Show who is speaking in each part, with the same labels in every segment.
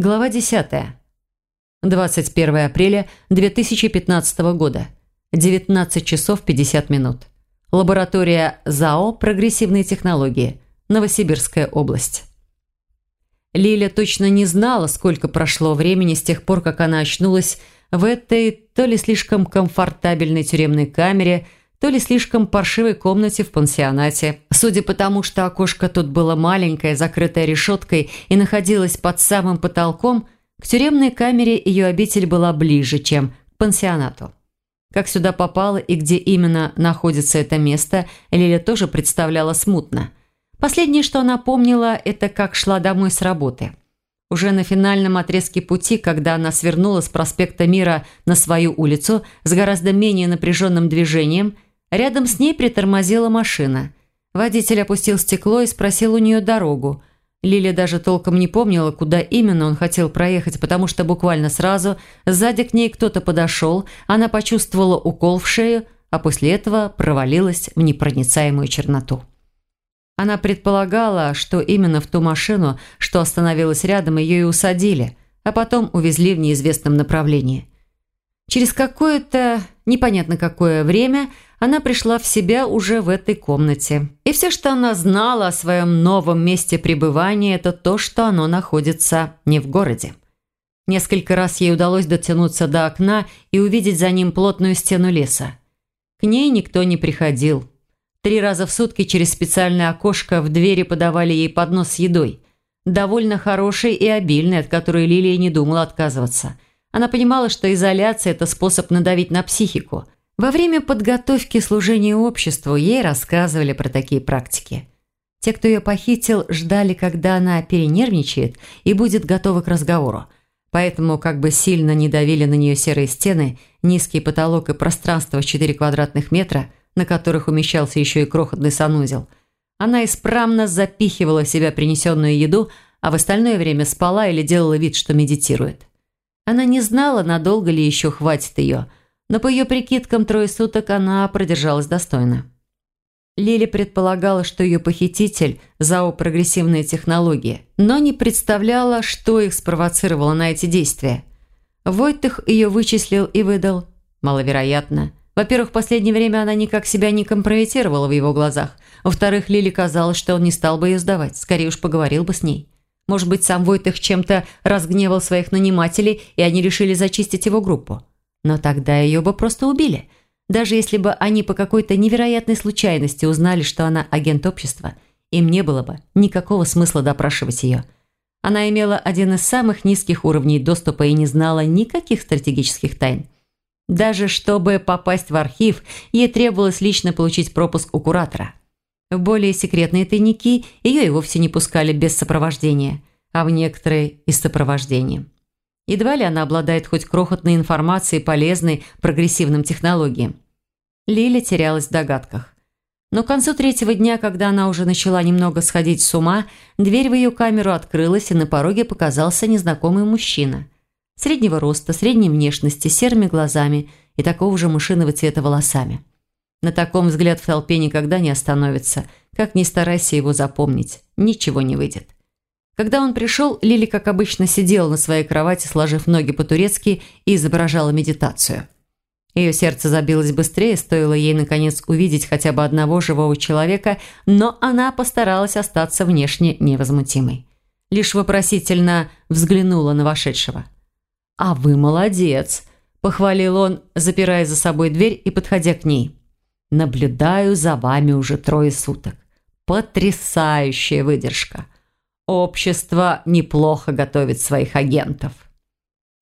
Speaker 1: Глава 10. 21 апреля 2015 года. 19 часов 50 минут. Лаборатория ЗАО «Прогрессивные технологии». Новосибирская область. Лиля точно не знала, сколько прошло времени с тех пор, как она очнулась в этой то ли слишком комфортабельной тюремной камере, то ли слишком паршивой комнате в пансионате. Судя по тому, что окошко тут было маленькое, закрытое решеткой и находилось под самым потолком, к тюремной камере ее обитель была ближе, чем к пансионату. Как сюда попало и где именно находится это место, Лиля тоже представляла смутно. Последнее, что она помнила, это как шла домой с работы. Уже на финальном отрезке пути, когда она свернула с проспекта Мира на свою улицу с гораздо менее напряженным движением – Рядом с ней притормозила машина. Водитель опустил стекло и спросил у нее дорогу. Лиля даже толком не помнила, куда именно он хотел проехать, потому что буквально сразу сзади к ней кто-то подошел, она почувствовала укол в шею, а после этого провалилась в непроницаемую черноту. Она предполагала, что именно в ту машину, что остановилась рядом, ее и усадили, а потом увезли в неизвестном направлении. Через какое-то непонятно какое время – она пришла в себя уже в этой комнате. И все, что она знала о своем новом месте пребывания, это то, что оно находится не в городе. Несколько раз ей удалось дотянуться до окна и увидеть за ним плотную стену леса. К ней никто не приходил. Три раза в сутки через специальное окошко в двери подавали ей поднос с едой. Довольно хорошей и обильной, от которой Лилия не думала отказываться. Она понимала, что изоляция – это способ надавить на психику – во время подготовки служения обществу ей рассказывали про такие практики. Те, кто ее похитил, ждали, когда она перенервничает и будет готова к разговору. Поэтому, как бы сильно не давили на нее серые стены, низкий потолок и пространство в 4 квадратных метра, на которых умещался еще и крохотный санузел, она исправно запихивала себя принесенную еду, а в остальное время спала или делала вид, что медитирует. Она не знала, надолго ли еще хватит ее – но по ее прикидкам трое суток она продержалась достойно. Лили предполагала, что ее похититель – ЗАО «Прогрессивные технологии», но не представляла, что их спровоцировало на эти действия. Войтых ее вычислил и выдал. Маловероятно. Во-первых, в последнее время она никак себя не компрометировала в его глазах. Во-вторых, Лили казалось, что он не стал бы ее сдавать, скорее уж поговорил бы с ней. Может быть, сам Войтых чем-то разгневал своих нанимателей, и они решили зачистить его группу. Но тогда ее бы просто убили. Даже если бы они по какой-то невероятной случайности узнали, что она агент общества, им не было бы никакого смысла допрашивать ее. Она имела один из самых низких уровней доступа и не знала никаких стратегических тайн. Даже чтобы попасть в архив, ей требовалось лично получить пропуск у куратора. В более секретные тайники ее и вовсе не пускали без сопровождения, а в некоторые и с сопровождением. Едва ли она обладает хоть крохотной информацией, полезной прогрессивным технологиям. Лиля терялась в догадках. Но к концу третьего дня, когда она уже начала немного сходить с ума, дверь в ее камеру открылась, и на пороге показался незнакомый мужчина. Среднего роста, средней внешности, серыми глазами и такого же мышиного цвета волосами. На таком взгляд в толпе никогда не остановится. Как ни старайся его запомнить, ничего не выйдет. Когда он пришел, Лили, как обычно, сидела на своей кровати, сложив ноги по-турецки и изображала медитацию. Ее сердце забилось быстрее, стоило ей, наконец, увидеть хотя бы одного живого человека, но она постаралась остаться внешне невозмутимой. Лишь вопросительно взглянула на вошедшего. «А вы молодец!» – похвалил он, запирая за собой дверь и подходя к ней. «Наблюдаю за вами уже трое суток. Потрясающая выдержка!» Общество неплохо готовит своих агентов.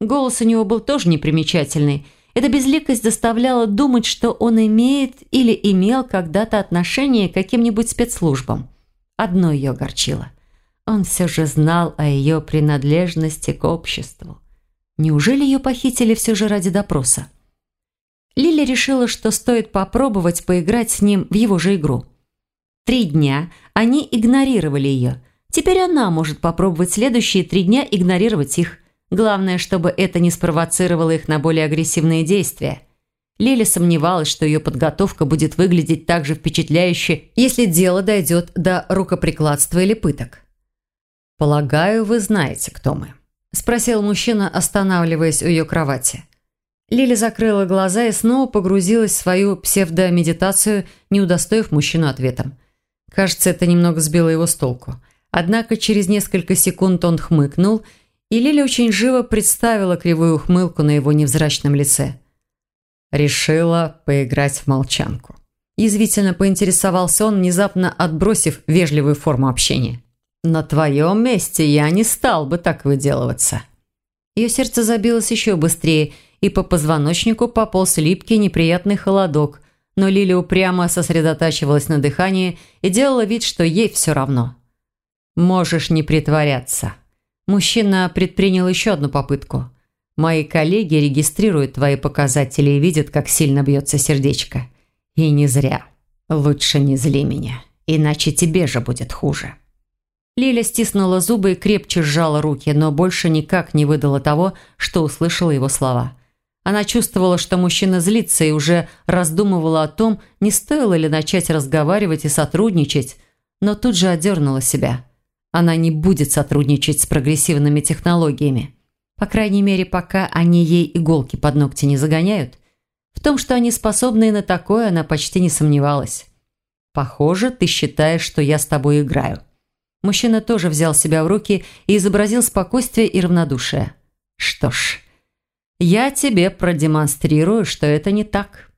Speaker 1: Голос у него был тоже непримечательный. Эта безликость заставляла думать, что он имеет или имел когда-то отношение к каким-нибудь спецслужбам. Одно ее огорчило. Он все же знал о ее принадлежности к обществу. Неужели ее похитили все же ради допроса? Лили решила, что стоит попробовать поиграть с ним в его же игру. Три дня они игнорировали ее – Теперь она может попробовать следующие три дня игнорировать их. Главное, чтобы это не спровоцировало их на более агрессивные действия. Лили сомневалась, что ее подготовка будет выглядеть так же впечатляюще, если дело дойдет до рукоприкладства или пыток. «Полагаю, вы знаете, кто мы». – спросил мужчина, останавливаясь у ее кровати. Лили закрыла глаза и снова погрузилась в свою псевдомедитацию, не удостоив мужчину ответом. Кажется, это немного сбило его с толку. Однако через несколько секунд он хмыкнул, и Лили очень живо представила кривую ухмылку на его невзрачном лице. Решила поиграть в молчанку. Язвительно поинтересовался он, внезапно отбросив вежливую форму общения. «На твоем месте я не стал бы так выделываться». Ее сердце забилось еще быстрее, и по позвоночнику пополз липкий неприятный холодок, но Лили упрямо сосредотачивалась на дыхании и делала вид, что ей все равно. «Можешь не притворяться». Мужчина предпринял еще одну попытку. «Мои коллеги регистрируют твои показатели и видят, как сильно бьется сердечко. И не зря. Лучше не зли меня, иначе тебе же будет хуже». Лиля стиснула зубы и крепче сжала руки, но больше никак не выдала того, что услышала его слова. Она чувствовала, что мужчина злится и уже раздумывала о том, не стоило ли начать разговаривать и сотрудничать, но тут же одернула себя. Она не будет сотрудничать с прогрессивными технологиями. По крайней мере, пока они ей иголки под ногти не загоняют – в том, что они способны на такое, она почти не сомневалась. «Похоже, ты считаешь, что я с тобой играю». Мужчина тоже взял себя в руки и изобразил спокойствие и равнодушие. «Что ж, я тебе продемонстрирую, что это не так».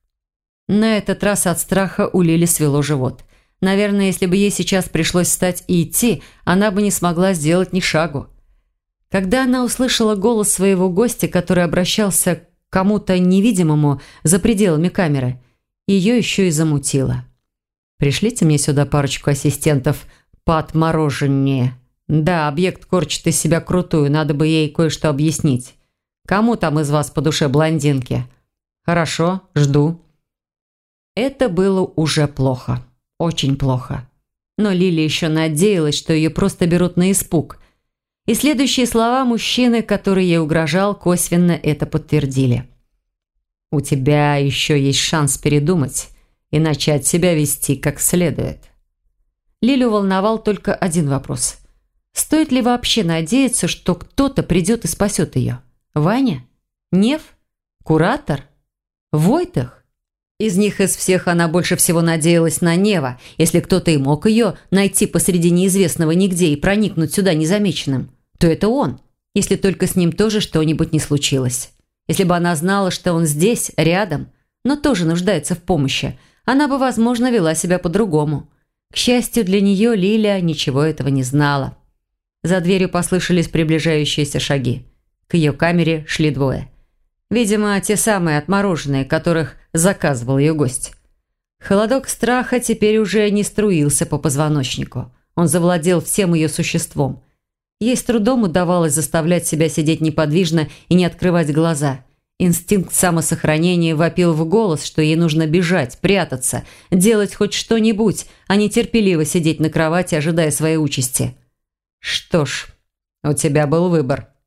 Speaker 1: На этот раз от страха у Лили свело живот. Наверное, если бы ей сейчас пришлось встать и идти, она бы не смогла сделать ни шагу. Когда она услышала голос своего гостя, который обращался кому-то невидимому за пределами камеры. Ее еще и замутило. «Пришлите мне сюда парочку ассистентов поотмороженнее. Да, объект корчит из себя крутую, надо бы ей кое-что объяснить. Кому там из вас по душе блондинки?» «Хорошо, жду». Это было уже плохо. Очень плохо. Но Лили еще надеялась, что ее просто берут на испуг – и следующие слова мужчины, который ей угрожал, косвенно это подтвердили. «У тебя еще есть шанс передумать и начать себя вести как следует». Лилю волновал только один вопрос. Стоит ли вообще надеяться, что кто-то придет и спасет ее? Ваня? Нев? Куратор? Войтах? Из них из всех она больше всего надеялась на Нева, если кто-то и мог ее найти посреди неизвестного нигде и проникнуть сюда незамеченным то это он, если только с ним тоже что-нибудь не случилось. Если бы она знала, что он здесь, рядом, но тоже нуждается в помощи, она бы, возможно, вела себя по-другому. К счастью для нее, Лиля ничего этого не знала. За дверью послышались приближающиеся шаги. К ее камере шли двое. Видимо, те самые отмороженные, которых заказывал ее гость. Холодок страха теперь уже не струился по позвоночнику. Он завладел всем ее существом – Ей с трудом удавалось заставлять себя сидеть неподвижно и не открывать глаза. Инстинкт самосохранения вопил в голос, что ей нужно бежать, прятаться, делать хоть что-нибудь, а не терпеливо сидеть на кровати, ожидая своей участи. «Что ж, у тебя был выбор», –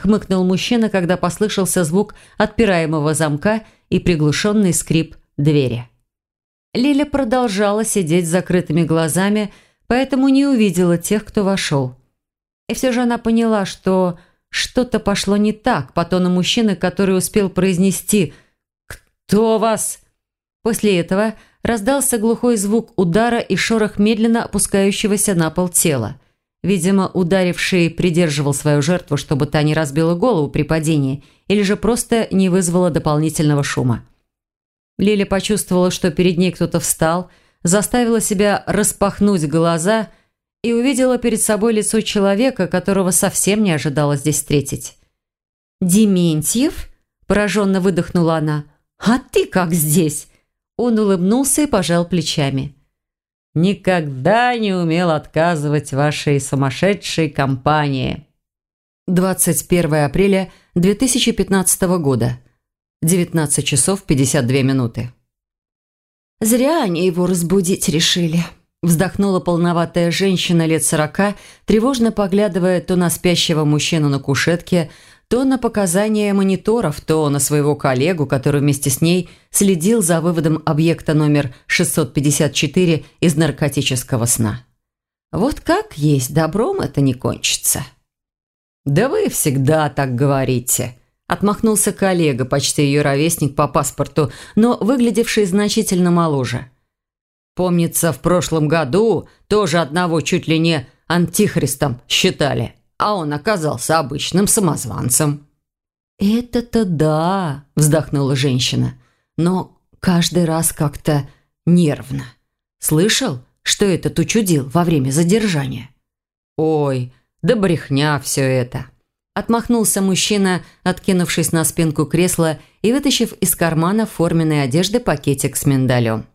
Speaker 1: хмыкнул мужчина, когда послышался звук отпираемого замка и приглушенный скрип двери. Лиля продолжала сидеть с закрытыми глазами, поэтому не увидела тех, кто вошел. И все же она поняла, что что-то пошло не так по тону мужчины, который успел произнести «Кто вас?». После этого раздался глухой звук удара и шорох медленно опускающегося на пол тела. Видимо, ударивший придерживал свою жертву, чтобы та не разбила голову при падении или же просто не вызвала дополнительного шума. Лиля почувствовала, что перед ней кто-то встал, заставила себя распахнуть глаза – и увидела перед собой лицо человека, которого совсем не ожидала здесь встретить. «Дементьев?» – пораженно выдохнула она. «А ты как здесь?» Он улыбнулся и пожал плечами. «Никогда не умел отказывать вашей сумасшедшей компании». 21 апреля 2015 года. 19 часов 52 минуты. «Зря они его разбудить решили», Вздохнула полноватая женщина лет сорока, тревожно поглядывая то на спящего мужчину на кушетке, то на показания мониторов, то на своего коллегу, который вместе с ней следил за выводом объекта номер 654 из наркотического сна. Вот как есть добром это не кончится. «Да вы всегда так говорите», – отмахнулся коллега, почти ее ровесник по паспорту, но выглядевший значительно моложе. «Помнится, в прошлом году тоже одного чуть ли не антихристом считали, а он оказался обычным самозванцем».
Speaker 2: «Это-то да», – вздохнула женщина, – «но каждый раз как-то нервно. Слышал, что этот учудил во время задержания?»
Speaker 1: «Ой, да брехня все это!» Отмахнулся мужчина, откинувшись на спинку кресла и вытащив из кармана форменной одежды пакетик с миндалем.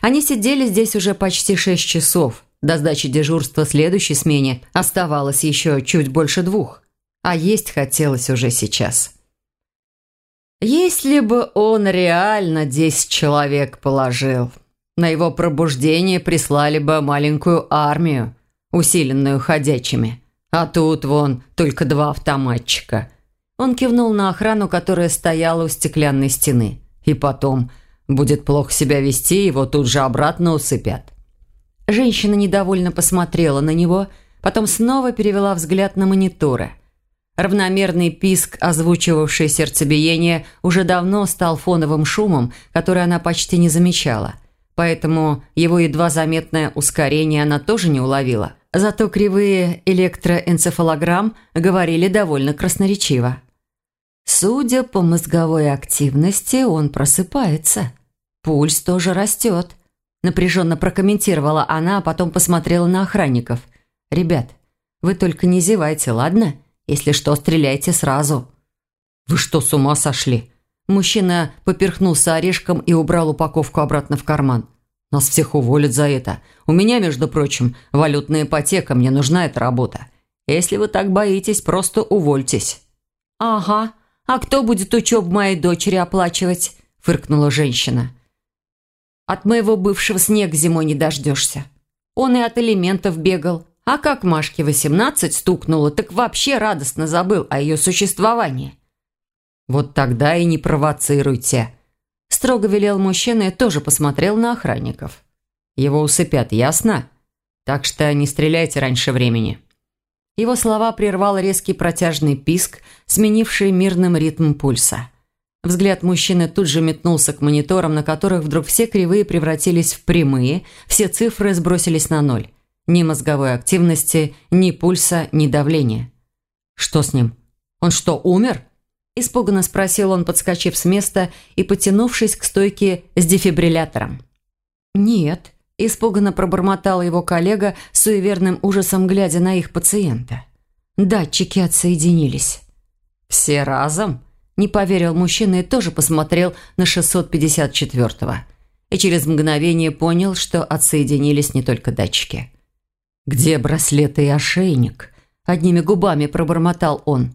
Speaker 1: Они сидели здесь уже почти шесть часов. До сдачи дежурства следующей смене оставалось еще чуть больше двух. А есть хотелось уже сейчас. Если бы он реально десять человек положил, на его пробуждение прислали бы маленькую армию, усиленную ходячими. А тут вон только два автоматчика. Он кивнул на охрану, которая стояла у стеклянной стены. И потом, будет плохо себя вести, его тут же обратно усыпят. Женщина недовольно посмотрела на него, потом снова перевела взгляд на мониторы. Равномерный писк, озвучивавший сердцебиение, уже давно стал фоновым шумом, который она почти не замечала. Поэтому его едва заметное ускорение она тоже не уловила – Зато кривые электроэнцефалограмм говорили довольно красноречиво. Судя по мозговой активности, он просыпается. Пульс тоже растет. Напряженно прокомментировала она, а потом посмотрела на охранников. «Ребят, вы только не зевайте, ладно? Если что, стреляйте сразу». «Вы что, с ума сошли?» Мужчина поперхнулся орешком и убрал упаковку обратно в карман. Нас всех уволят за это. У меня, между прочим, валютная ипотека, мне нужна эта работа. Если вы так боитесь, просто увольтесь».
Speaker 2: «Ага. А кто будет учебу моей дочери оплачивать?» – фыркнула женщина. «От моего бывшего снег зимой не дождешься. Он и от элементов бегал. А как Машке восемнадцать стукнуло, так вообще радостно забыл о ее существовании».
Speaker 1: «Вот тогда и не провоцируйте», Строго велел мужчина и тоже посмотрел на охранников. «Его усыпят, ясно? Так что не стреляйте раньше времени». Его слова прервал резкий протяжный писк, сменивший мирным ритм пульса. Взгляд мужчины тут же метнулся к мониторам, на которых вдруг все кривые превратились в прямые, все цифры сбросились на ноль. Ни мозговой активности, ни пульса, ни давления. «Что с ним? Он что, умер?» Испуганно спросил он, подскочив с места и потянувшись к стойке с дефибриллятором. «Нет», – испуганно пробормотал его коллега, суеверным ужасом глядя на их пациента. Датчики отсоединились. «Все разом?» – не поверил мужчина и тоже посмотрел на 654-го. И через мгновение понял, что отсоединились не только датчики. «Где браслеты и ошейник?» – одними губами пробормотал он.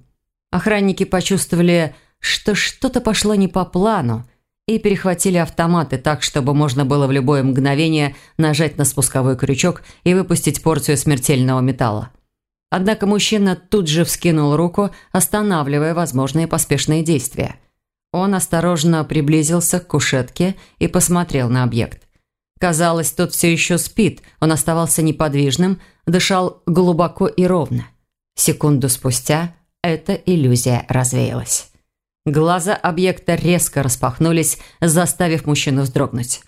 Speaker 1: Охранники почувствовали, что что-то пошло не по плану, и перехватили автоматы так, чтобы можно было в любое мгновение нажать на спусковой крючок и выпустить порцию смертельного металла. Однако мужчина тут же вскинул руку, останавливая возможные поспешные действия. Он осторожно приблизился к кушетке и посмотрел на объект. Казалось, тот все еще спит, он оставался неподвижным, дышал глубоко и ровно. Секунду спустя эта иллюзия развеялась. Глаза объекта резко распахнулись, заставив мужчину вздрогнуть.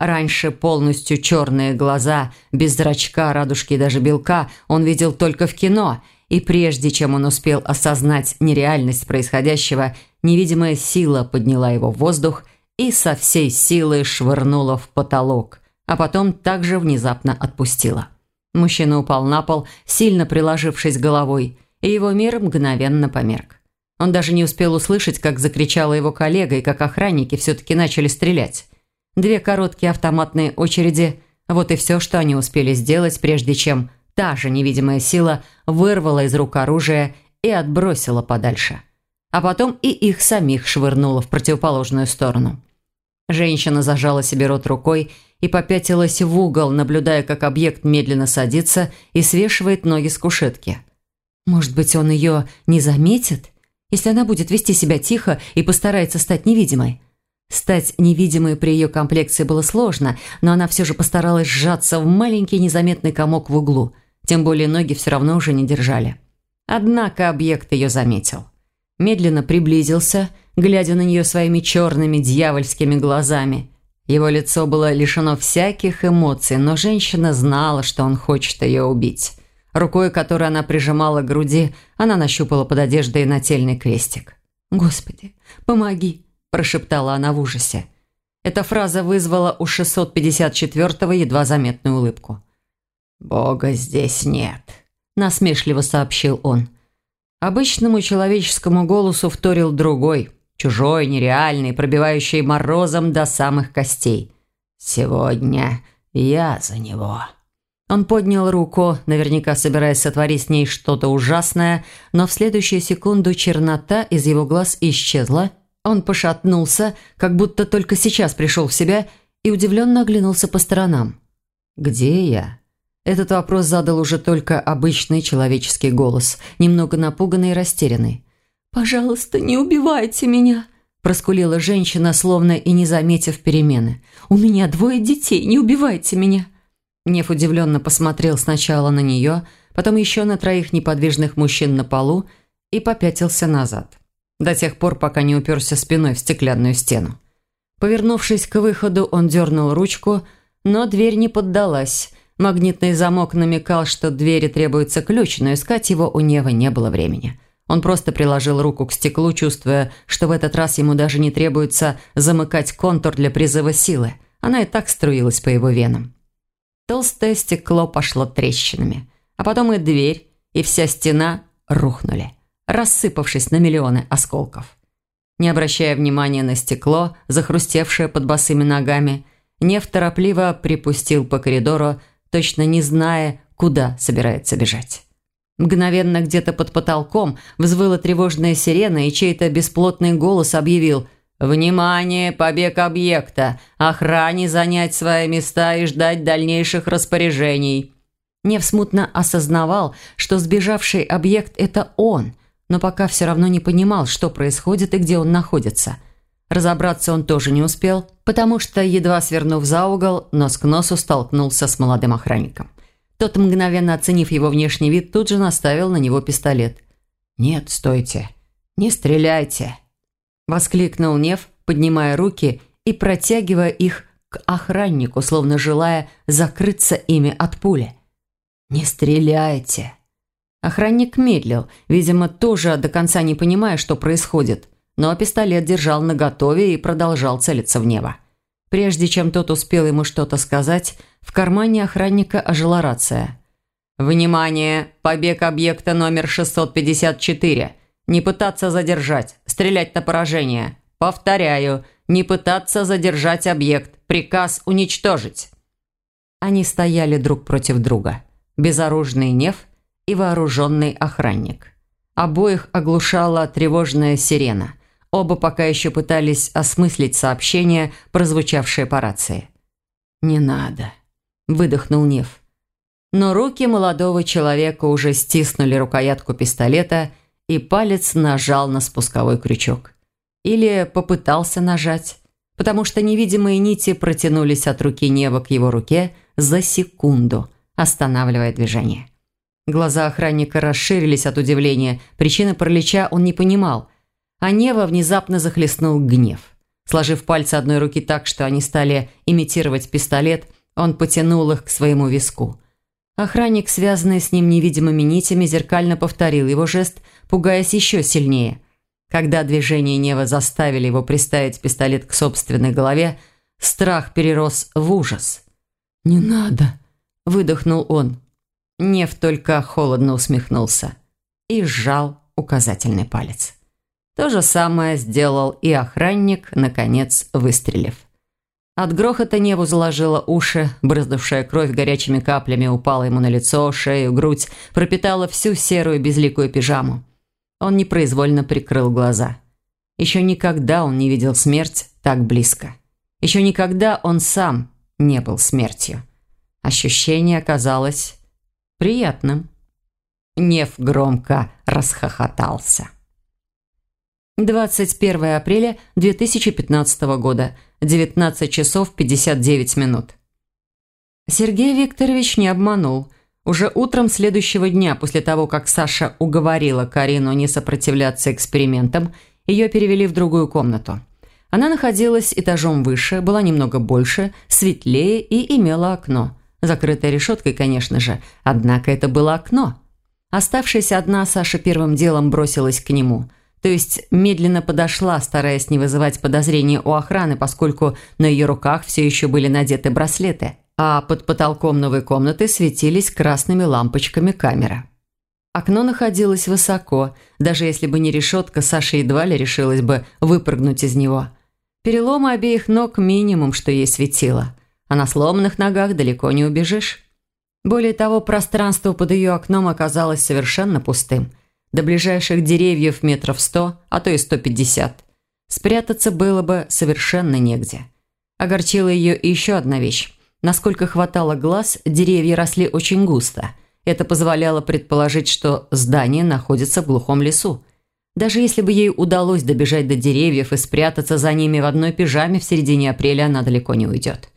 Speaker 1: Раньше полностью черные глаза, без зрачка, радужки и даже белка он видел только в кино, и прежде чем он успел осознать нереальность происходящего, невидимая сила подняла его в воздух и со всей силы швырнула в потолок, а потом также внезапно отпустила. Мужчина упал на пол, сильно приложившись головой – и его мир мгновенно померк. Он даже не успел услышать, как закричала его коллега и как охранники все-таки начали стрелять. Две короткие автоматные очереди – вот и все, что они успели сделать, прежде чем та же невидимая сила вырвала из рук оружие и отбросила подальше. А потом и их самих швырнула в противоположную сторону. Женщина зажала себе рот рукой и попятилась в угол, наблюдая, как объект медленно садится и свешивает ноги с кушетки – может быть, он ее не заметит, если она будет вести себя тихо и постарается стать невидимой? Стать невидимой при ее комплекции было сложно, но она все же постаралась сжаться в маленький незаметный комок в углу, тем более ноги все равно уже не держали. Однако объект ее заметил. Медленно приблизился, глядя на нее своими черными дьявольскими глазами. Его лицо было лишено всяких эмоций, но женщина знала, что он хочет ее убить. Рукой, которую она прижимала к груди, она нащупала под одеждой нательный крестик. «Господи, помоги!» – прошептала она в ужасе. Эта фраза вызвала у 654-го едва заметную улыбку. «Бога здесь нет», – насмешливо сообщил он. Обычному человеческому голосу вторил другой, чужой, нереальный, пробивающий морозом до самых костей. «Сегодня я за него». Он поднял руку, наверняка собираясь сотворить с ней что-то ужасное, но в следующую секунду чернота из его глаз исчезла. Он пошатнулся, как будто только сейчас пришел в себя и удивленно оглянулся по сторонам. «Где я?» Этот вопрос задал уже только обычный человеческий голос, немного напуганный и растерянный. «Пожалуйста, не убивайте меня!» проскулила женщина, словно и не заметив перемены. «У меня двое детей, не убивайте меня!» Нев удивленно посмотрел сначала на нее, потом еще на троих неподвижных мужчин на полу и попятился назад. До тех пор, пока не уперся спиной в стеклянную стену. Повернувшись к выходу, он дернул ручку, но дверь не поддалась. Магнитный замок намекал, что двери требуется ключ, но искать его у Нева не было времени. Он просто приложил руку к стеклу, чувствуя, что в этот раз ему даже не требуется замыкать контур для призыва силы. Она и так струилась по его венам. Толстое стекло пошло трещинами. А потом и дверь, и вся стена рухнули, рассыпавшись на миллионы осколков. Не обращая внимания на стекло, захрустевшее под босыми ногами, Нев торопливо припустил по коридору, точно не зная, куда собирается бежать. Мгновенно где-то под потолком взвыла тревожная сирена, и чей-то бесплотный голос объявил «Внимание! Побег объекта! Охране занять свои места и ждать дальнейших распоряжений!» Нев смутно осознавал, что сбежавший объект – это он, но пока все равно не понимал, что происходит и где он находится. Разобраться он тоже не успел, потому что, едва свернув за угол, нос к носу столкнулся с молодым охранником. Тот, мгновенно оценив его внешний вид, тут же наставил на него пистолет. «Нет, стойте! Не стреляйте!» Воскликнул Нев, поднимая руки и протягивая их к охраннику, словно желая закрыться ими от пули. «Не стреляйте!» Охранник медлил, видимо, тоже до конца не понимая, что происходит, но пистолет держал наготове и продолжал целиться в небо. Прежде чем тот успел ему что-то сказать, в кармане охранника ожила рация. «Внимание! Побег объекта номер 654! Не пытаться задержать, стрелять на поражение. Повторяю, не пытаться задержать объект. Приказ уничтожить. Они стояли друг против друга. Безоружный Нев и вооруженный охранник. Обоих оглушала тревожная сирена. Оба пока еще пытались осмыслить сообщение, прозвучавшее по рации. «Не надо», – выдохнул Нев. Но руки молодого человека уже стиснули рукоятку пистолета – и палец нажал на спусковой крючок. Или попытался нажать, потому что невидимые нити протянулись от руки Нева к его руке за секунду, останавливая движение. Глаза охранника расширились от удивления, причины паралича он не понимал, а Нева внезапно захлестнул гнев. Сложив пальцы одной руки так, что они стали имитировать пистолет, он потянул их к своему виску. Охранник, связанный с ним невидимыми нитями, зеркально повторил его жест, пугаясь еще сильнее. Когда движения Нева заставили его приставить пистолет к собственной голове, страх перерос в ужас. «Не надо!» – выдохнул он. Нев только холодно усмехнулся и сжал указательный палец. То же самое сделал и охранник, наконец выстрелив. От грохота небу заложило уши, брызнувшая кровь горячими каплями упала ему на лицо, шею, грудь, пропитала всю серую безликую пижаму. Он непроизвольно прикрыл глаза. Еще никогда он не видел смерть так близко. Еще никогда он сам не был смертью. Ощущение оказалось приятным. Нев громко расхохотался. 21 апреля 2015 года, 19 часов 59 минут. Сергей Викторович не обманул. Уже утром следующего дня, после того, как Саша уговорила Карину не сопротивляться экспериментам, ее перевели в другую комнату. Она находилась этажом выше, была немного больше, светлее и имела окно. Закрытое решеткой, конечно же, однако это было окно. Оставшись одна, Саша первым делом бросилась к нему. То есть медленно подошла, стараясь не вызывать подозрения у охраны, поскольку на ее руках все еще были надеты браслеты – а под потолком новой комнаты светились красными лампочками камера. Окно находилось высоко, даже если бы не решетка, Саша едва ли решилась бы выпрыгнуть из него. Переломы обеих ног минимум, что ей светило, а на сломанных ногах далеко не убежишь. Более того, пространство под ее окном оказалось совершенно пустым. До ближайших деревьев метров сто, а то и сто пятьдесят. Спрятаться было бы совершенно негде. Огорчила ее еще одна вещь. Насколько хватало глаз, деревья росли очень густо. Это позволяло предположить, что здание находится в глухом лесу. Даже если бы ей удалось добежать до деревьев и спрятаться за ними в одной пижаме в середине апреля, она далеко не уйдет.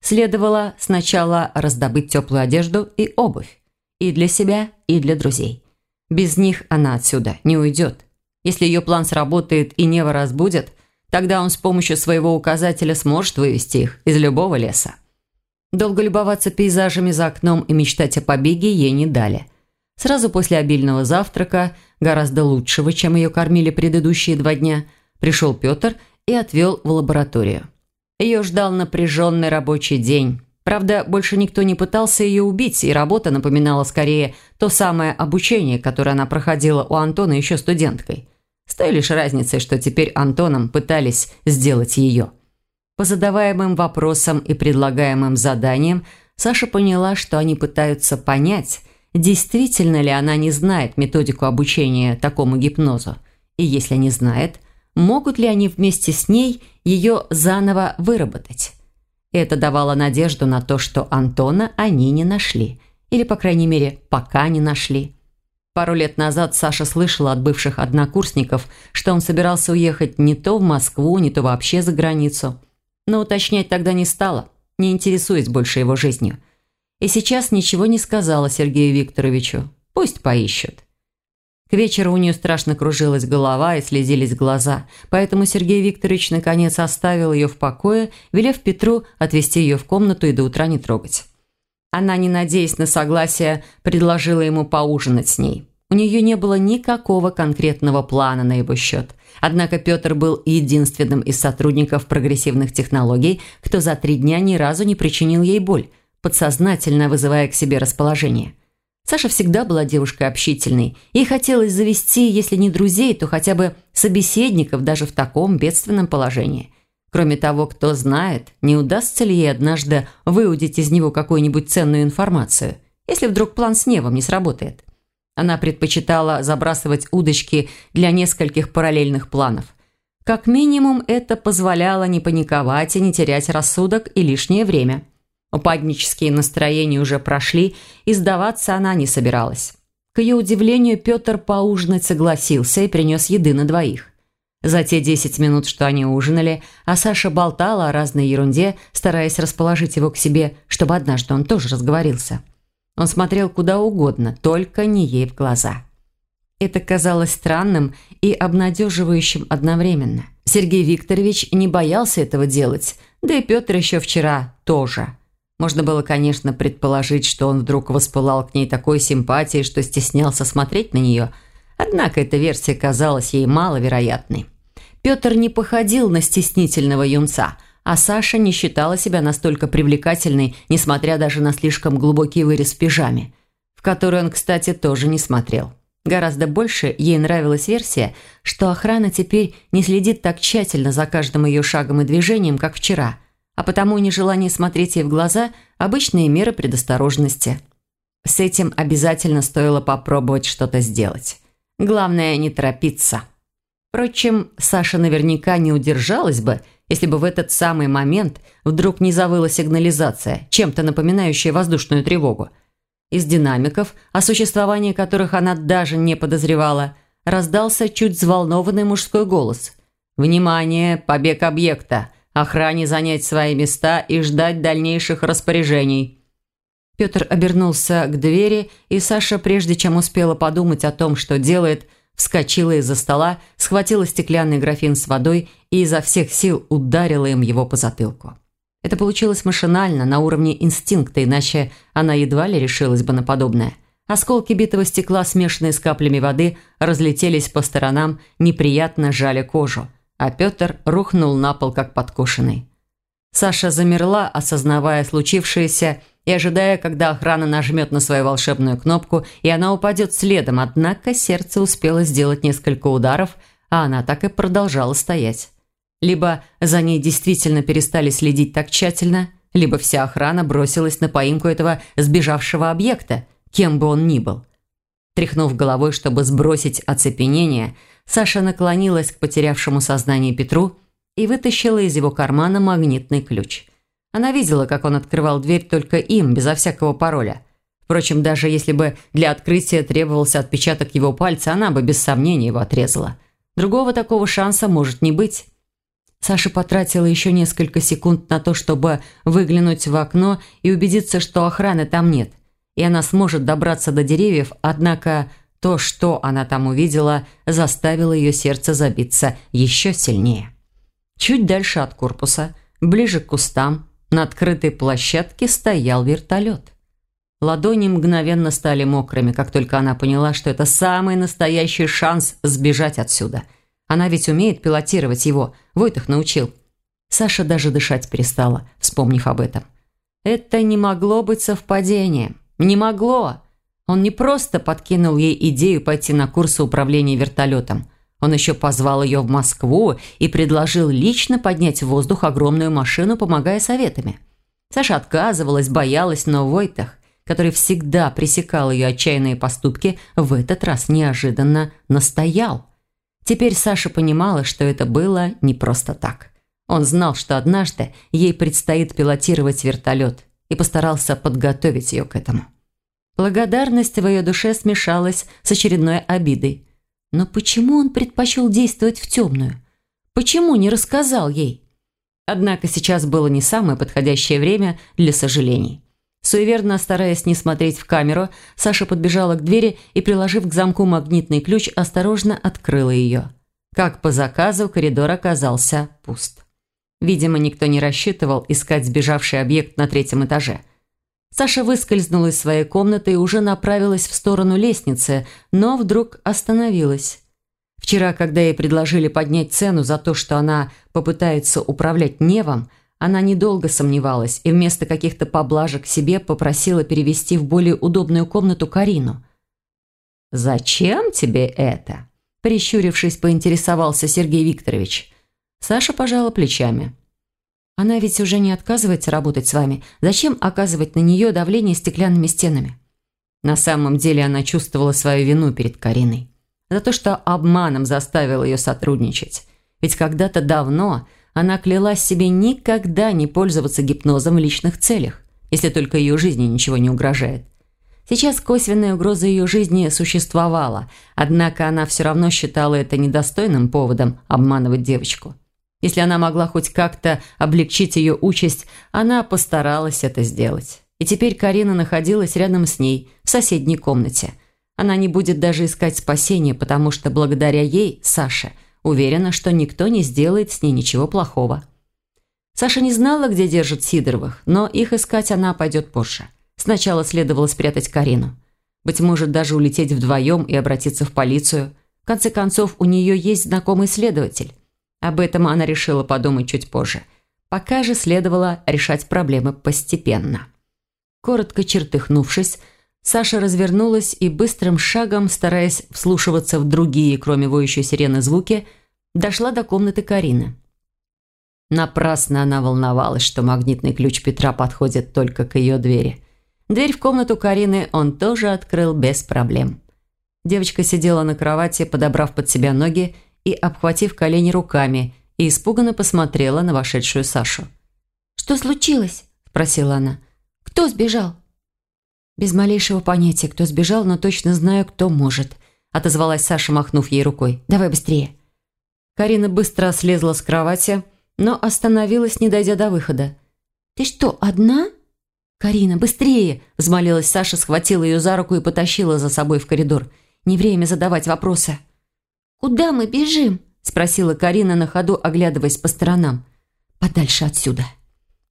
Speaker 1: Следовало сначала раздобыть теплую одежду и обувь. И для себя, и для друзей. Без них она отсюда не уйдет. Если ее план сработает и Нева разбудит, тогда он с помощью своего указателя сможет вывести их из любого леса. Долго любоваться пейзажами за окном и мечтать о побеге ей не дали. Сразу после обильного завтрака, гораздо лучшего, чем ее кормили предыдущие два дня, пришел Петр и отвел в лабораторию. Ее ждал напряженный рабочий день. Правда, больше никто не пытался ее убить, и работа напоминала скорее то самое обучение, которое она проходила у Антона еще студенткой. С той лишь разницей, что теперь Антоном пытались сделать ее. По задаваемым вопросам и предлагаемым заданиям Саша поняла, что они пытаются понять, действительно ли она не знает методику обучения такому гипнозу. И если не знает, могут ли они вместе с ней ее заново выработать. Это давало надежду на то, что Антона они не нашли. Или, по крайней мере, пока не нашли. Пару лет назад Саша слышала от бывших однокурсников, что он собирался уехать не то в Москву, не то вообще за границу но уточнять тогда не стала, не интересуясь больше его жизнью. И сейчас ничего не сказала Сергею Викторовичу. Пусть поищут. К вечеру у нее страшно кружилась голова и слезились глаза, поэтому Сергей Викторович наконец оставил ее в покое, велев Петру отвезти ее в комнату и до утра не трогать. Она, не надеясь на согласие, предложила ему поужинать с ней. У нее не было никакого конкретного плана на его счет. Однако Петр был единственным из сотрудников прогрессивных технологий, кто за три дня ни разу не причинил ей боль, подсознательно вызывая к себе расположение. Саша всегда была девушкой общительной. Ей хотелось завести, если не друзей, то хотя бы собеседников даже в таком бедственном положении. Кроме того, кто знает, не удастся ли ей однажды выудить из него какую-нибудь ценную информацию, если вдруг план с Невом не сработает. Она предпочитала забрасывать удочки для нескольких параллельных планов. Как минимум, это позволяло не паниковать и не терять рассудок и лишнее время. Упаднические настроения уже прошли, и сдаваться она не собиралась. К ее удивлению, Петр поужинать согласился и принес еды на двоих. За те десять минут, что они ужинали, а Саша болтала о разной ерунде, стараясь расположить его к себе, чтобы однажды он тоже разговорился. Он смотрел куда угодно, только не ей в глаза. Это казалось странным и обнадеживающим одновременно. Сергей Викторович не боялся этого делать, да и Петр еще вчера тоже. Можно было, конечно, предположить, что он вдруг воспылал к ней такой симпатией, что стеснялся смотреть на нее, однако эта версия казалась ей маловероятной. Петр не походил на стеснительного юнца – а Саша не считала себя настолько привлекательной, несмотря даже на слишком глубокий вырез в пижаме, в который он, кстати, тоже не смотрел. Гораздо больше ей нравилась версия, что охрана теперь не следит так тщательно за каждым ее шагом и движением, как вчера, а потому нежелание смотреть ей в глаза – обычные меры предосторожности. С этим обязательно стоило попробовать что-то сделать. Главное – не торопиться. Впрочем, Саша наверняка не удержалась бы – если бы в этот самый момент вдруг не завыла сигнализация, чем-то напоминающая воздушную тревогу. Из динамиков, о существовании которых она даже не подозревала, раздался чуть взволнованный мужской голос. «Внимание! Побег объекта! Охране занять свои места и ждать дальнейших распоряжений!» Петр обернулся к двери, и Саша, прежде чем успела подумать о том, что делает, вскочила из-за стола, схватила стеклянный графин с водой и изо всех сил ударила им его по затылку. Это получилось машинально, на уровне инстинкта, иначе она едва ли решилась бы на подобное. Осколки битого стекла, смешанные с каплями воды, разлетелись по сторонам, неприятно жали кожу, а Петр рухнул на пол, как подкошенный. Саша замерла, осознавая случившееся, и ожидая, когда охрана нажмет на свою волшебную кнопку, и она упадет следом, однако сердце успело сделать несколько ударов, а она так и продолжала стоять. Либо за ней действительно перестали следить так тщательно, либо вся охрана бросилась на поимку этого сбежавшего объекта, кем бы он ни был. Тряхнув головой, чтобы сбросить оцепенение, Саша наклонилась к потерявшему сознание Петру и вытащила из его кармана магнитный ключ – она видела, как он открывал дверь только им, безо всякого пароля. Впрочем, даже если бы для открытия требовался отпечаток его пальца, она бы без сомнения его отрезала. Другого такого шанса может не быть. Саша потратила еще несколько секунд на то, чтобы выглянуть в окно и убедиться, что охраны там нет. И она сможет добраться до деревьев, однако то, что она там увидела, заставило ее сердце забиться еще сильнее. Чуть дальше от корпуса, ближе к кустам, на открытой площадке стоял вертолет. Ладони мгновенно стали мокрыми, как только она поняла, что это самый настоящий шанс сбежать отсюда. Она ведь умеет пилотировать его, Войтах научил. Саша даже дышать перестала, вспомнив об этом. Это не могло быть совпадением. Не могло. Он не просто подкинул ей идею пойти на курсы управления вертолетом – он еще позвал ее в Москву и предложил лично поднять в воздух огромную машину, помогая советами. Саша отказывалась, боялась, но Войтах, который всегда пресекал ее отчаянные поступки, в этот раз неожиданно настоял. Теперь Саша понимала, что это было не просто так. Он знал, что однажды ей предстоит пилотировать вертолет и постарался подготовить ее к этому. Благодарность в ее душе смешалась с очередной обидой. Но почему он предпочел действовать в темную? Почему не рассказал ей? Однако сейчас было не самое подходящее время для сожалений. Суеверно стараясь не смотреть в камеру, Саша подбежала к двери и, приложив к замку магнитный ключ, осторожно открыла ее. Как по заказу, коридор оказался пуст. Видимо, никто не рассчитывал искать сбежавший объект на третьем этаже – Саша выскользнула из своей комнаты и уже направилась в сторону лестницы, но вдруг остановилась. Вчера, когда ей предложили поднять цену за то, что она попытается управлять Невом, она недолго сомневалась и вместо каких-то поблажек себе попросила перевести в более удобную комнату Карину. «Зачем тебе это?» Прищурившись, поинтересовался Сергей Викторович. Саша пожала плечами. Она ведь уже не отказывается работать с вами. Зачем оказывать на нее давление стеклянными стенами? На самом деле она чувствовала свою вину перед Кариной. За то, что обманом заставила ее сотрудничать. Ведь когда-то давно она клялась себе никогда не пользоваться гипнозом в личных целях, если только ее жизни ничего не угрожает. Сейчас косвенная угроза ее жизни существовала, однако она все равно считала это недостойным поводом обманывать девочку. Если она могла хоть как-то облегчить ее участь, она постаралась это сделать. И теперь Карина находилась рядом с ней, в соседней комнате. Она не будет даже искать спасения, потому что благодаря ей, Саша, уверена, что никто не сделает с ней ничего плохого. Саша не знала, где держат Сидоровых, но их искать она пойдет позже. Сначала следовало спрятать Карину. Быть может, даже улететь вдвоем и обратиться в полицию. В конце концов, у нее есть знакомый следователь. Об этом она решила подумать чуть позже. Пока же следовало решать проблемы постепенно. Коротко чертыхнувшись, Саша развернулась и быстрым шагом, стараясь вслушиваться в другие, кроме воющей сирены, звуки, дошла до комнаты Карины. Напрасно она волновалась, что магнитный ключ Петра подходит только к ее двери. Дверь в комнату Карины он тоже открыл без проблем. Девочка сидела на кровати, подобрав под себя ноги и обхватив колени руками, и испуганно посмотрела на вошедшую Сашу.
Speaker 2: «Что случилось?» – спросила она. «Кто сбежал?»
Speaker 1: «Без малейшего понятия, кто сбежал, но точно знаю, кто может», – отозвалась Саша, махнув ей рукой. «Давай быстрее». Карина быстро слезла с кровати, но остановилась, не дойдя до выхода.
Speaker 2: «Ты что, одна?» «Карина, быстрее!» – взмолилась Саша, схватила ее за руку и потащила за собой в коридор. «Не время задавать вопросы». «Куда мы бежим?» – спросила Карина на ходу, оглядываясь по сторонам. «Подальше отсюда».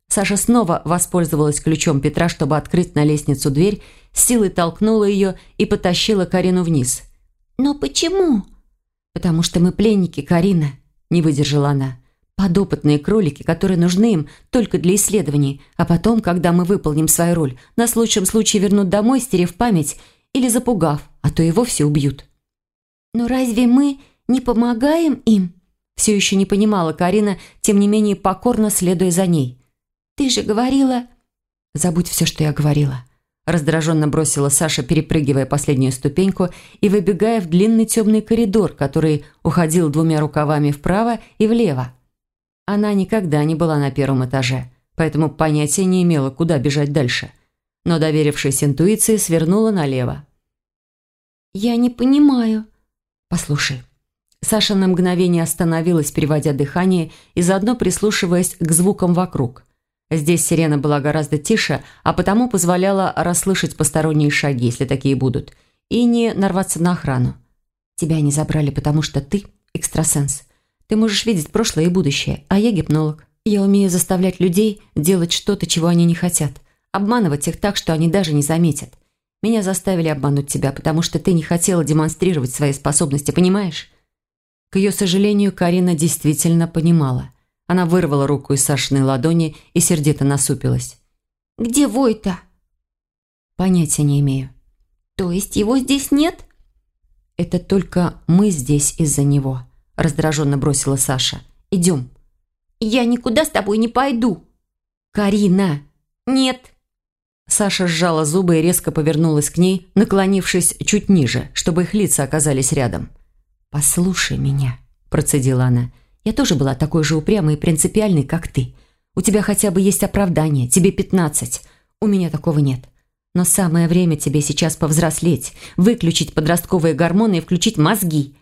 Speaker 2: Саша снова воспользовалась ключом Петра, чтобы открыть на лестницу дверь, силой толкнула ее и потащила Карину вниз. «Но почему?» «Потому что мы пленники, Карина», – не выдержала она. Подопытные кролики, которые нужны им только для исследований, а потом, когда мы выполним свою роль, нас в лучшем случае вернут домой, стерев память или запугав, а то и вовсе убьют. «Но разве мы не помогаем им?» Все еще не понимала Карина, тем не менее покорно следуя за ней. «Ты же говорила...» «Забудь все, что я говорила». Раздраженно бросила Саша, перепрыгивая последнюю ступеньку и выбегая в длинный темный коридор, который уходил двумя рукавами вправо и влево. Она никогда не была на первом этаже, поэтому понятия не имела, куда бежать дальше. Но, доверившись интуиции, свернула налево. «Я не понимаю». «Послушай». Саша на мгновение остановилась, переводя дыхание и заодно прислушиваясь к звукам вокруг. Здесь сирена была гораздо тише, а потому позволяла расслышать посторонние шаги, если такие будут, и не нарваться на охрану. «Тебя не забрали, потому что ты экстрасенс. Ты можешь видеть прошлое и будущее, а я гипнолог. Я умею заставлять людей делать что-то, чего они не хотят. Обманывать их так, что они даже не заметят. Меня заставили обмануть тебя, потому что ты не хотела демонстрировать свои способности, понимаешь?» К ее сожалению, Карина действительно понимала. Она вырвала руку из Сашиной ладони и сердито насупилась. «Где Войта?» «Понятия не имею». «То есть его здесь нет?» «Это только мы здесь из-за него», раздраженно бросила Саша. «Идем». «Я никуда с тобой не пойду». «Карина!» «Нет». Саша сжала зубы и резко повернулась к ней, наклонившись чуть ниже, чтобы их лица оказались рядом. «Послушай меня», – процедила она. «Я тоже была такой же упрямой и принципиальной, как ты. У тебя хотя бы есть оправдание, тебе пятнадцать. У меня такого нет. Но самое время тебе сейчас повзрослеть, выключить подростковые гормоны и включить мозги.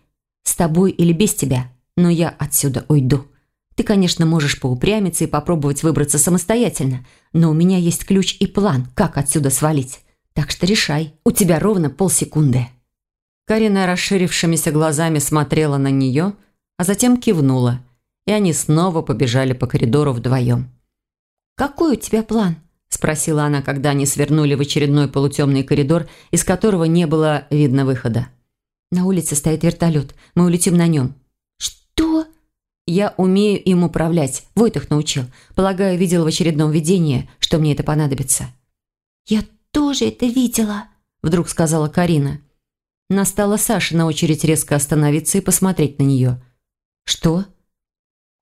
Speaker 2: С тобой или без тебя, но я отсюда уйду. Ты, конечно, можешь поупрямиться и попробовать выбраться самостоятельно, но у меня есть ключ и план, как отсюда свалить. Так что решай, у тебя ровно полсекунды». Карина расширившимися глазами смотрела на нее, а затем кивнула, и они снова побежали по коридору вдвоем. «Какой у тебя план?» – спросила она, когда они свернули в очередной полутемный коридор, из которого не было видно выхода. На улице стоит вертолет. Мы улетим на нем». «Я умею им управлять. Войтах научил. Полагаю, видел в очередном видении, что мне это понадобится». «Я тоже это видела», – вдруг сказала Карина. Настала Саша на очередь резко остановиться и посмотреть на нее. «Что?»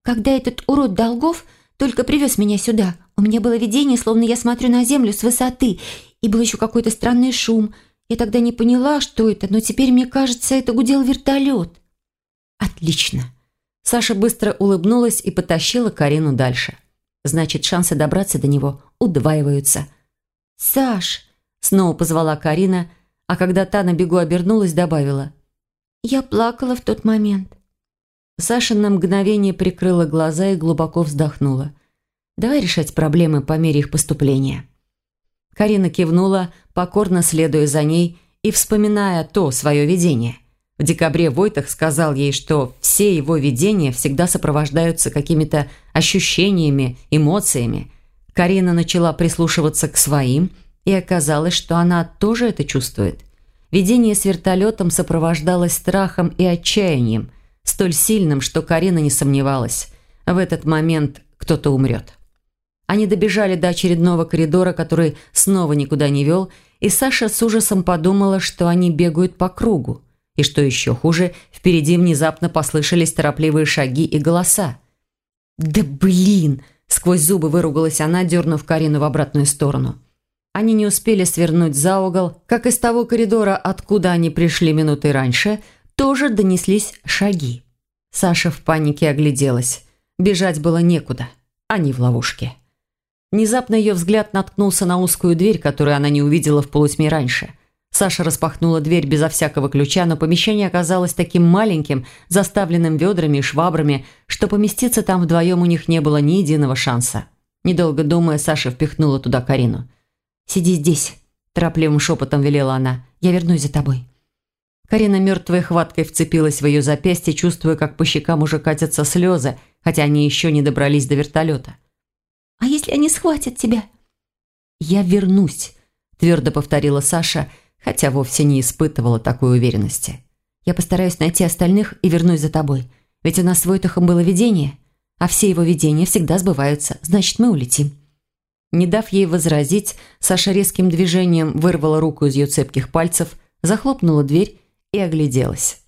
Speaker 2: «Когда этот урод Долгов только привез меня сюда, у меня было видение, словно я смотрю на землю с высоты, и был еще какой-то странный шум – я тогда не поняла, что это, но теперь мне кажется, это гудел вертолет. Отлично. Саша быстро улыбнулась и потащила Карину дальше. Значит, шансы добраться до него удваиваются. «Саш!» – снова позвала Карина, а когда та на бегу обернулась, добавила. «Я плакала в тот момент». Саша на мгновение прикрыла глаза и глубоко вздохнула. «Давай решать проблемы по мере их поступления». Карина кивнула, покорно следуя за ней и вспоминая то свое видение. В декабре Войтах сказал ей, что все его видения всегда сопровождаются какими-то ощущениями, эмоциями. Карина начала прислушиваться к своим, и оказалось, что она тоже это чувствует. Видение с вертолетом сопровождалось страхом и отчаянием, столь сильным, что Карина не сомневалась. В этот момент кто-то умрет. Они добежали до очередного коридора, который снова никуда не вел, и Саша с ужасом подумала, что они бегают по кругу. И что еще хуже, впереди внезапно послышались торопливые шаги и голоса. «Да блин!» – сквозь зубы выругалась она, дернув Карину в обратную сторону. Они не успели свернуть за угол, как из того коридора, откуда они пришли минуты раньше, тоже донеслись шаги. Саша в панике огляделась. Бежать было некуда. Они в ловушке. Внезапно ее взгляд наткнулся на узкую дверь, которую она не увидела в полутьме раньше. Саша распахнула дверь безо всякого ключа, но помещение оказалось таким маленьким, заставленным ведрами и швабрами, что поместиться там вдвоем у них не было ни единого шанса. Недолго думая, Саша впихнула туда Карину. «Сиди здесь», – торопливым шепотом велела она. «Я вернусь за тобой». Карина мертвой хваткой вцепилась в ее запястье, чувствуя, как по щекам уже катятся слезы, хотя они еще не добрались до вертолета.
Speaker 3: «А если они схватят тебя?»
Speaker 2: «Я вернусь», – твердо повторила Саша, хотя вовсе не испытывала такой уверенности. «Я постараюсь найти остальных и вернусь за тобой. Ведь у нас с Войтахом было видение, а все его видения всегда сбываются, значит, мы улетим». Не дав ей возразить, Саша резким движением вырвала руку из ее цепких пальцев, захлопнула дверь и огляделась.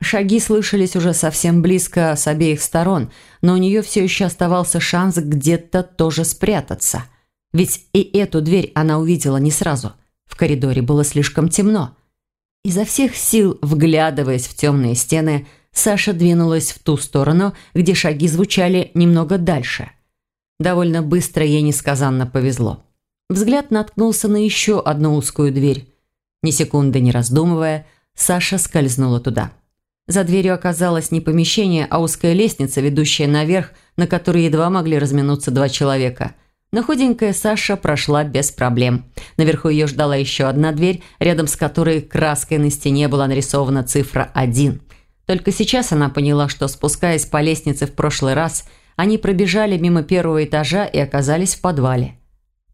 Speaker 2: Шаги слышались уже совсем близко с обеих сторон, но у нее все еще оставался шанс где-то тоже спрятаться. Ведь и эту дверь она увидела не сразу. В коридоре было слишком темно. Изо всех сил, вглядываясь в темные стены, Саша двинулась в ту сторону, где шаги звучали немного дальше. Довольно быстро ей несказанно повезло. Взгляд наткнулся на еще одну узкую дверь. Ни секунды не раздумывая, Саша скользнула туда. За дверью оказалось не помещение, а узкая лестница, ведущая наверх, на которой едва могли разминуться два человека. Но худенькая Саша прошла без проблем. Наверху ее ждала еще одна дверь, рядом с которой краской на стене была нарисована цифра 1. Только сейчас она поняла, что, спускаясь по лестнице в прошлый раз, они пробежали мимо первого этажа и оказались в подвале.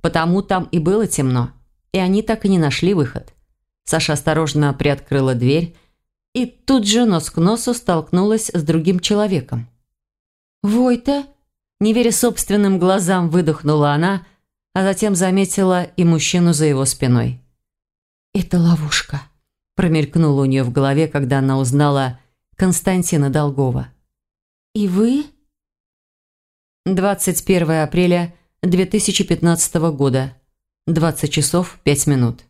Speaker 2: Потому там и было темно, и они так и не нашли выход. Саша осторожно приоткрыла дверь и тут же нос к носу столкнулась с другим человеком. «Войта?» Не веря собственным глазам, выдохнула она, а затем заметила и мужчину за его спиной. «Это ловушка», – промелькнула у нее в голове, когда она узнала Константина Долгова. «И вы?» 21 апреля 2015 года, 20 часов 5 минут.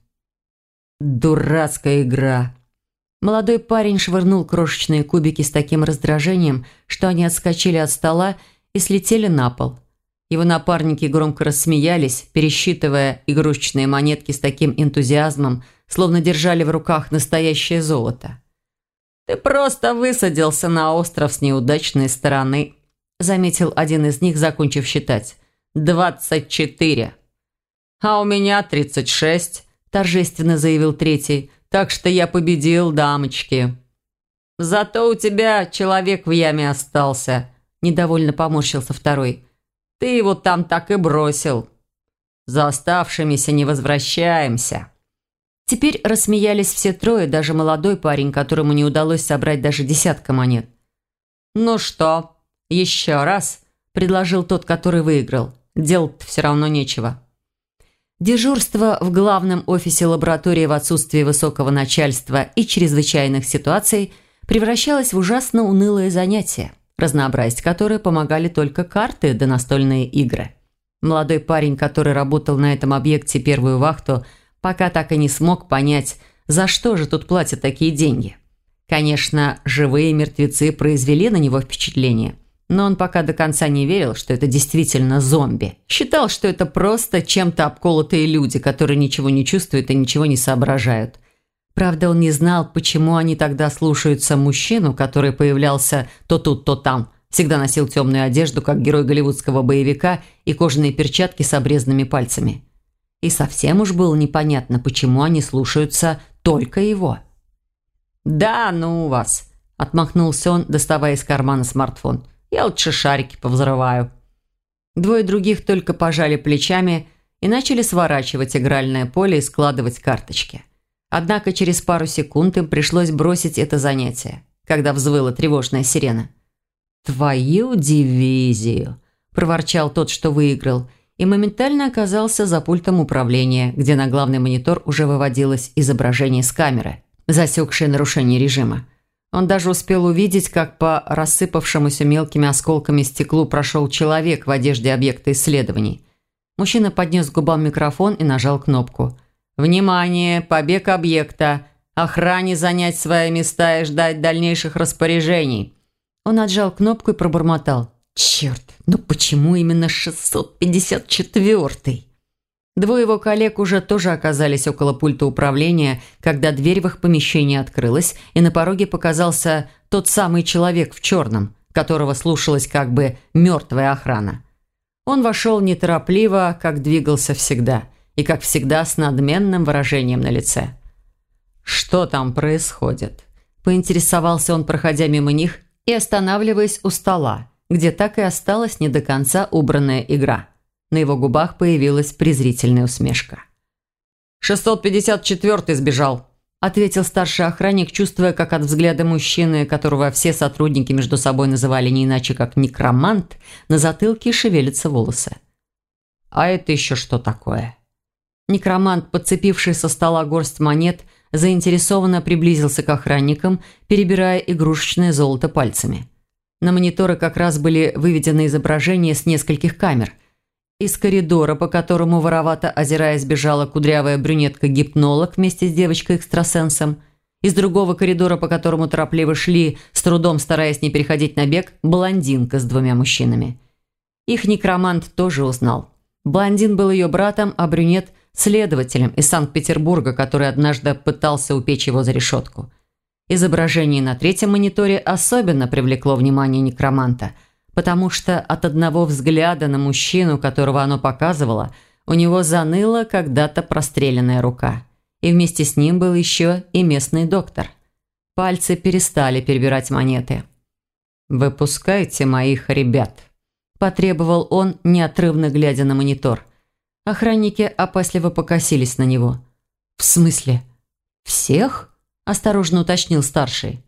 Speaker 2: Дурацкая игра. Молодой парень швырнул крошечные кубики с таким раздражением, что они отскочили от стола и слетели на пол. Его напарники громко рассмеялись, пересчитывая игрушечные монетки с таким энтузиазмом, словно держали в руках настоящее золото. «Ты просто высадился на остров с неудачной стороны», заметил один из них, закончив считать. «Двадцать четыре». «А у меня тридцать шесть», торжественно заявил третий. «Так что я победил, дамочки». «Зато у тебя человек в яме остался», – недовольно поморщился второй. «Ты его там так и бросил». «За оставшимися не возвращаемся». Теперь рассмеялись все трое, даже молодой парень, которому не удалось собрать даже десятка монет. «Ну что, еще раз?» – предложил тот, который выиграл. Делать все равно нечего. Дежурство в главном офисе лаборатории в отсутствии высокого начальства и чрезвычайных ситуаций превращалось в ужасно унылое занятие, разнообразить которое помогали только карты да настольные игры. Молодой парень, который работал на этом объекте первую вахту, пока так и не смог понять, за что же тут платят такие деньги. Конечно, живые мертвецы произвели на него впечатление – но он пока до конца не верил, что это действительно зомби. Считал, что это просто чем-то обколотые люди, которые ничего не чувствуют и ничего не соображают. Правда, он не знал, почему они тогда слушаются мужчину, который появлялся то тут, то там. Всегда носил темную одежду, как герой голливудского боевика, и кожаные перчатки с обрезанными пальцами. И совсем уж было непонятно, почему они слушаются только его. «Да, ну у вас», – отмахнулся он, доставая из кармана смартфон – я лучше шарики повзрываю». Двое других только пожали плечами и начали сворачивать игральное поле и складывать карточки. Однако через пару секунд им пришлось бросить это занятие, когда взвыла тревожная сирена. «Твою дивизию!» – проворчал тот, что выиграл, и моментально оказался за пультом управления, где на главный монитор уже выводилось изображение с камеры, засекшее нарушение режима. Он даже успел увидеть, как по рассыпавшемуся мелкими осколками стеклу прошел человек в одежде объекта исследований. Мужчина поднес к губам микрофон и нажал кнопку. «Внимание! Побег объекта! Охране занять свои места и ждать дальнейших распоряжений!» Он отжал кнопку и пробормотал. «Черт, ну почему именно 654-й?» Двое его коллег уже тоже оказались около пульта управления, когда дверь в их помещение открылась, и на пороге показался тот самый человек в черном, которого слушалась как бы мертвая охрана. Он вошел неторопливо, как двигался всегда,
Speaker 1: и, как всегда, с надменным выражением на лице. «Что там происходит?» Поинтересовался он, проходя мимо них и останавливаясь у стола, где так и осталась не до конца убранная игра. На его губах появилась презрительная усмешка. «654-й сбежал», – ответил старший охранник, чувствуя, как от взгляда мужчины, которого все сотрудники между собой называли не иначе, как некромант, на затылке шевелятся волосы. «А это еще что такое?» Некромант, подцепивший со стола горсть монет, заинтересованно приблизился к охранникам, перебирая игрушечное золото пальцами. На мониторы как раз были выведены изображения с нескольких камер. Из коридора, по которому воровато озираясь бежала кудрявая брюнетка-гипнолог вместе с девочкой-экстрасенсом. Из другого коридора, по которому торопливо шли, с трудом стараясь не переходить на бег, блондинка с двумя мужчинами. Их некромант тоже узнал. Блондин был ее братом, а брюнет – следователем из Санкт-Петербурга, который однажды пытался упечь его за решетку. Изображение на третьем мониторе особенно привлекло внимание некроманта, потому что от одного взгляда на мужчину, которого оно показывало, у него заныла когда-то простреленная рука. И вместе с ним был еще и местный доктор. Пальцы перестали перебирать монеты. «Выпускайте моих ребят», – потребовал он, неотрывно глядя на монитор. Охранники опасливо покосились на него. «В смысле? Всех?» – осторожно уточнил старший.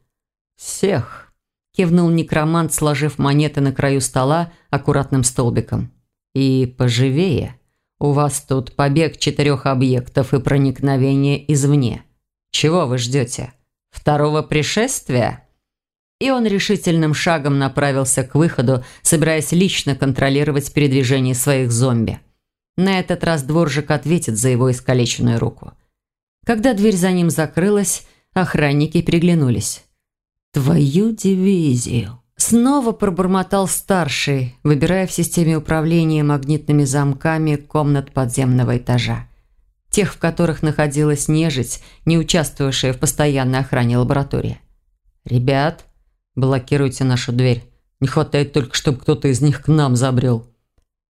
Speaker 1: «Всех», – кивнул некромант, сложив монеты на краю стола аккуратным столбиком. «И поживее. У вас тут побег четырех объектов и проникновение извне. Чего вы ждете? Второго пришествия?» И он решительным шагом направился к выходу, собираясь лично контролировать передвижение своих зомби. На этот раз дворжик ответит за его искалеченную руку. Когда дверь за ним закрылась, охранники переглянулись. «Твою дивизию!» Снова пробормотал старший, выбирая в системе управления магнитными замками комнат подземного этажа. Тех, в которых находилась нежить, не участвовавшая в постоянной охране лаборатории. «Ребят, блокируйте нашу дверь. Не хватает только, чтобы кто-то из них к нам забрел».